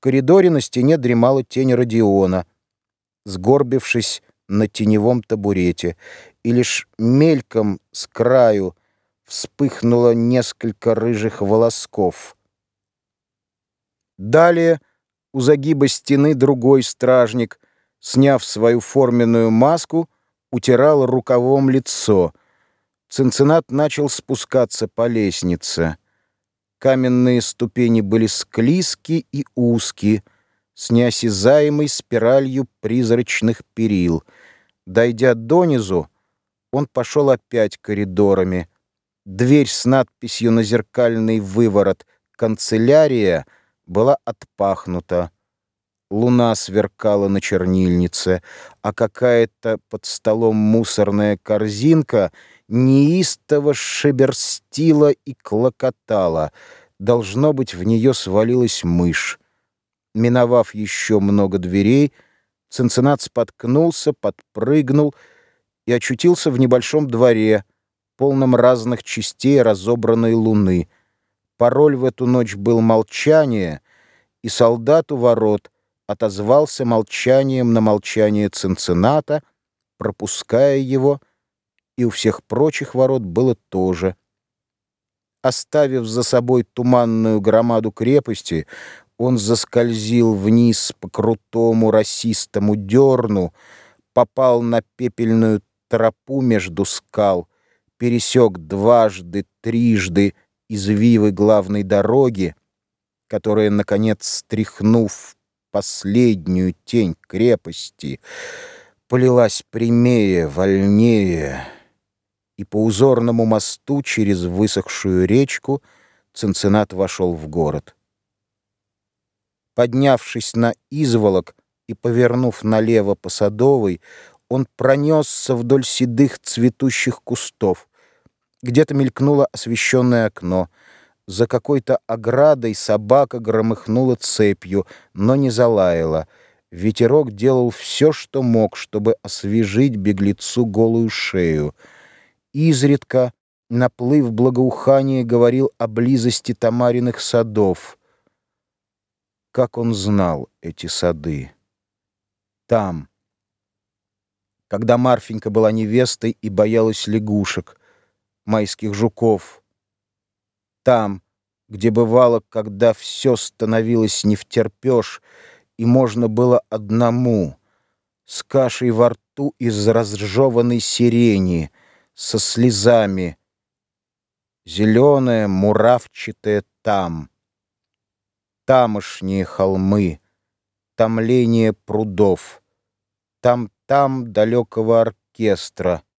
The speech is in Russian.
коридоре на стене дремала тень Родиона, сгорбившись на теневом табурете, и лишь мельком с краю вспыхнуло несколько рыжих волосков. Далее у загиба стены другой стражник, сняв свою форменную маску, утирал рукавом лицо. Цинцинат начал спускаться по лестнице. Каменные ступени были склизки и узкие, с неосязаемой спиралью призрачных перил. Дойдя донизу, он пошел опять коридорами. Дверь с надписью на зеркальный выворот «Канцелярия» была отпахнута. Луна сверкала на чернильнице, а какая-то под столом мусорная корзинка неистово шеберстила и клокотала. Должно быть, в нее свалилась мышь. Миновав еще много дверей, Цинциннат споткнулся, подпрыгнул и очутился в небольшом дворе, полном разных частей разобранной луны. Пароль в эту ночь был «молчание», и солдат у ворот — отозвался молчанием на молчание Цинцината, пропуская его, и у всех прочих ворот было тоже. Оставив за собой туманную громаду крепости, он заскользил вниз по крутому расистому дерну, попал на пепельную тропу между скал, пересек дважды, трижды извивы главной дороги, которая, наконец, стряхнув последнюю тень крепости, полилась прямее, вольнее, и по узорному мосту через высохшую речку Цинциннат вошел в город. Поднявшись на изволок и повернув налево по Садовой, он пронесся вдоль седых цветущих кустов. Где-то мелькнуло освещенное окно — за какой-то оградой собака громыхнула цепью, но не залаяла. Ветерок делал все, что мог, чтобы освежить беглецу голую шею. Изредка наплыв благоухания говорил о близости Тамариных садов. Как он знал эти сады? Там, когда Марфенька была невестой и боялась лягушек, майских жуков — там, где бывало, когда все становилось не втерпешь, и можно было одному, с кашей во рту из разжеванной сирени, со слезами, зеленое, муравчатое там, тамошние холмы, томление прудов, там-там далекого оркестра —